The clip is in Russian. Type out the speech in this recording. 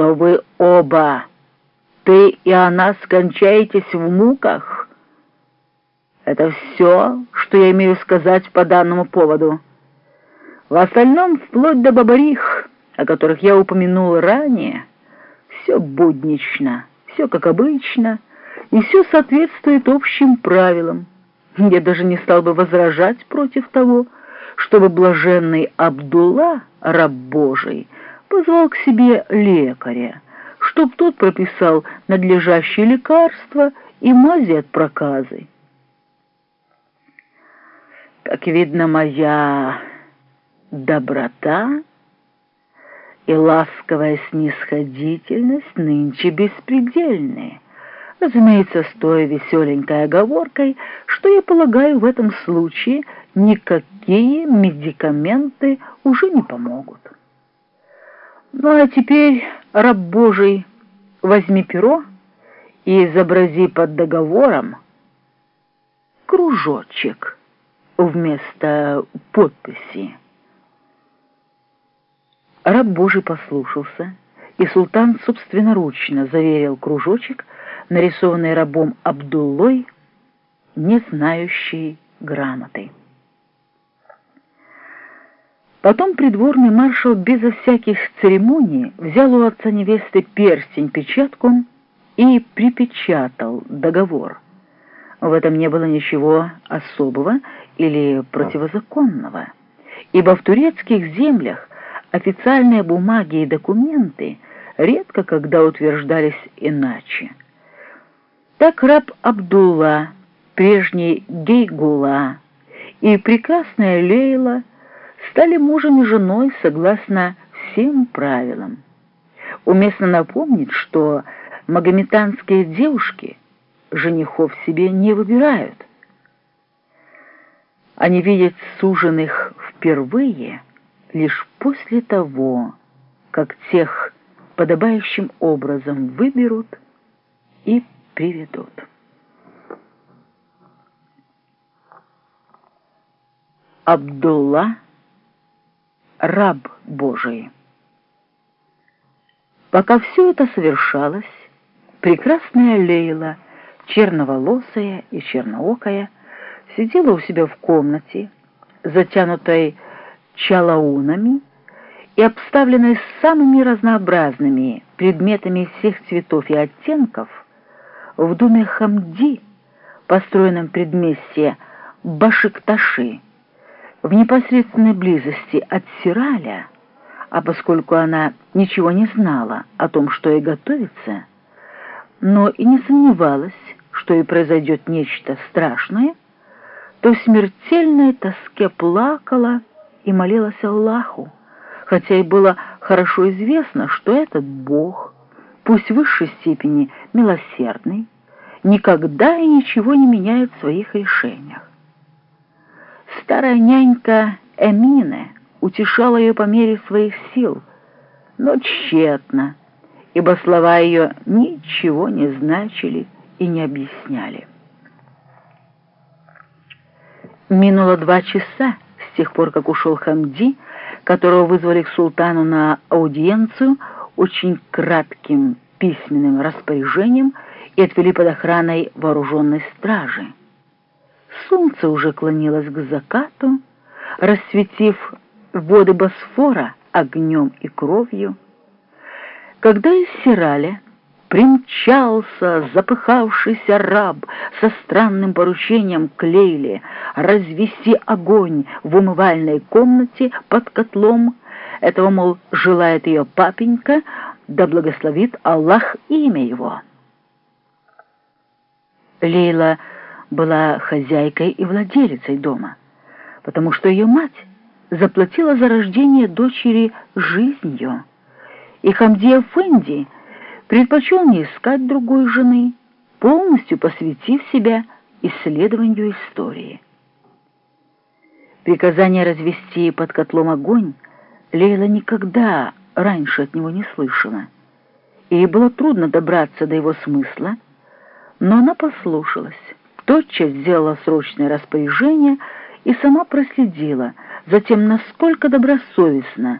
что вы оба, ты и она, скончаетесь в муках. Это все, что я имею сказать по данному поводу. В остальном, вплоть до бабарих, о которых я упомянул ранее, все буднично, все как обычно, и все соответствует общим правилам. Я даже не стал бы возражать против того, чтобы блаженный Абдулла, раб Божий, позвал к себе лекаря, чтоб тот прописал надлежащие лекарства и мази от проказы. Как видно, моя доброта и ласковая снисходительность нынче беспредельные, разумеется, с той веселенькой оговоркой, что, я полагаю, в этом случае никакие медикаменты уже не помогут. Ну а теперь, раб Божий, возьми перо и изобрази под договором кружочек вместо подписи. Раб Божий послушался, и султан собственноручно заверил кружочек, нарисованный рабом Абдуллой, не знающий грамоты. Потом придворный маршал безо всяких церемоний взял у отца невесты перстень-печатку и припечатал договор. В этом не было ничего особого или противозаконного, ибо в турецких землях официальные бумаги и документы редко когда утверждались иначе. Так раб Абдулла, прежний Гейгула и прекрасная Лейла стали мужем и женой согласно всем правилам. Уместно напомнить, что магометанские девушки женихов себе не выбирают. Они видят суженых впервые лишь после того, как тех подобающим образом выберут и приведут. Абдулла раб Божий. Пока все это совершалось, прекрасная Лейла, черноволосая и черноокая, сидела у себя в комнате, затянутой чалаунами и обставленной самыми разнообразными предметами всех цветов и оттенков, в доме Хамди, построенном предместье Башикташи, в непосредственной близости от Сираля, а поскольку она ничего не знала о том, что ей готовится, но и не сомневалась, что и произойдет нечто страшное, то в смертельной тоске плакала и молилась Аллаху, хотя и было хорошо известно, что этот Бог, пусть в высшей степени милосердный, никогда и ничего не меняет в своих решениях. Старая нянька Эмине утешала ее по мере своих сил, но тщетно, ибо слова ее ничего не значили и не объясняли. Минуло два часа с тех пор, как ушел Хамди, которого вызвали к султану на аудиенцию очень кратким письменным распоряжением и отвели под охраной вооруженной стражи. Солнце уже клонилось к закату, рассветив воды Босфора огнем и кровью. Когда из Сираля примчался запыхавшийся раб со странным поручением к Лейле развести огонь в умывальной комнате под котлом, этого, мол, желает ее папенька, да благословит Аллах имя его. Лейла была хозяйкой и владелицей дома, потому что ее мать заплатила за рождение дочери жизнью, и Хамдия Фенди предпочел не искать другой жены, полностью посвятив себя исследованию истории. Приказание развести под котлом огонь Лейла никогда раньше от него не слышала, ей было трудно добраться до его смысла, но она послушалась тотчас сделала срочное распоряжение и сама проследила за тем, насколько добросовестно